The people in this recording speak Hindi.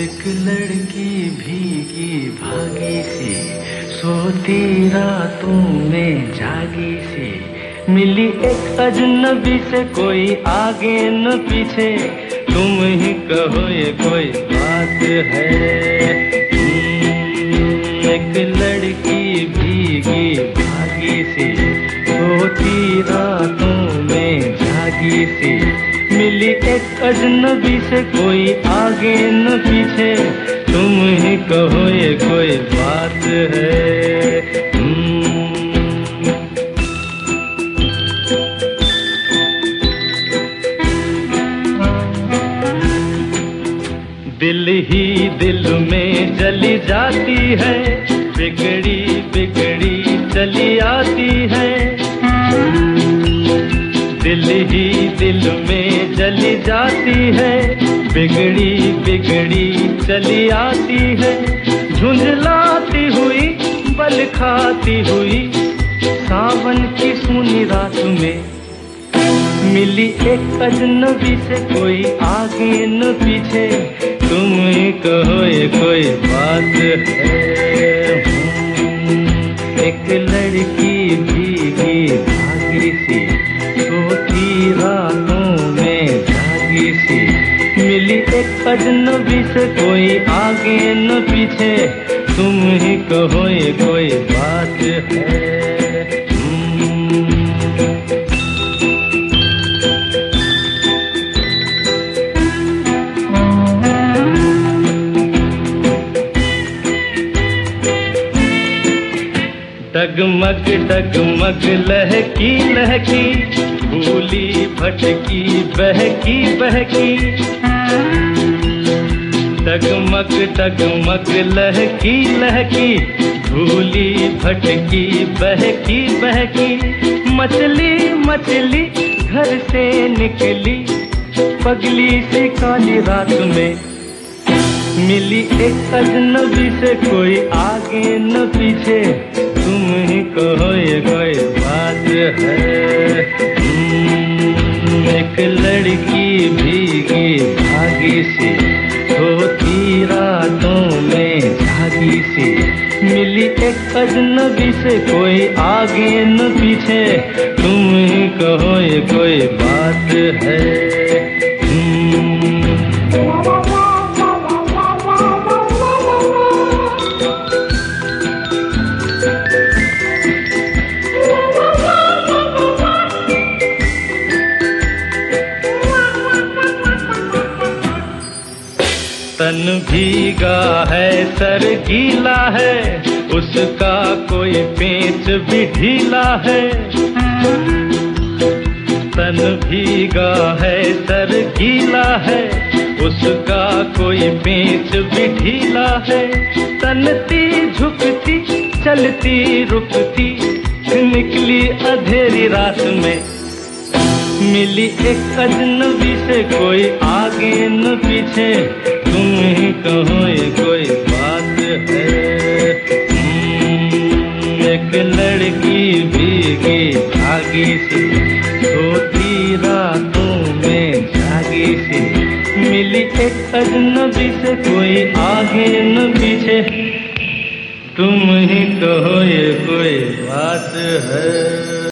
एक लड़की भीगी भागी सी, सोती रातों में जागी सी। मिली एक अजनबी से कोई आगे न पीछे, तुम ही कहो ये कोई बात है। भीगी भागी सी। सोती रातों में जागी सी। मिली एक अजनबी से कोई आगे न पीछे। तुम ही कहो ये कोई बात है। हम्म। दिल ही दिल में जली जाती है। बिगड़ी बिगड़ी चली आती है। दिल ही दिल में जली जाती है। बिगड़ी बिगड़ी चली आती है। झुंझलाती हुई, बल खाती हुई, सावन की सुनी रात में। मिली एक अजनबी से कोई आगे न पीछे। तुम कहो, ये कोई बात है। लड़की भीगी भागी सी। सोती रातों में जागी सी। मिली एक अजनबी से कोई आगे न पीछे। तुम ही कहो ये कोई बात है। डगमग डगमग लहकी लहकी, भूली भटकी, बहकी बहकी। डगमग डगमग लहकी लहकी, भूली भटकी, बहकी बहकी। मछली मछली घर से निकली, पगली से काली रात में। मिली एक अजनबी से कोई आगे न पीछे। तुम ही कहो ये कोई बात है। हम्म, एक लड़की भीगी भागी सी सोती रातों में जागी सी। मिली एक अजनबी से कोई आगे न पीछे। तुम ही कहो ये कोई बात है। तन भीगा है, सर गीला है, उसका कोई पेच भी ढीला है। तन भीगा है, सर गीला है, उसका कोई पेच भी ढीला है। तनती झुकती, चलती रुकती, निकली अधेरी रात में। मिली एक अजनबी से, कोई आगे न पीछे। तुम ही कहो ये कोई बात है। हम्म, एक लड़की भीगी भागी सी। सोती रातों में जागी सी। मिली एक अजनबी से कोई आगे न पीछे। तुम ही कहो ये कोई बात है।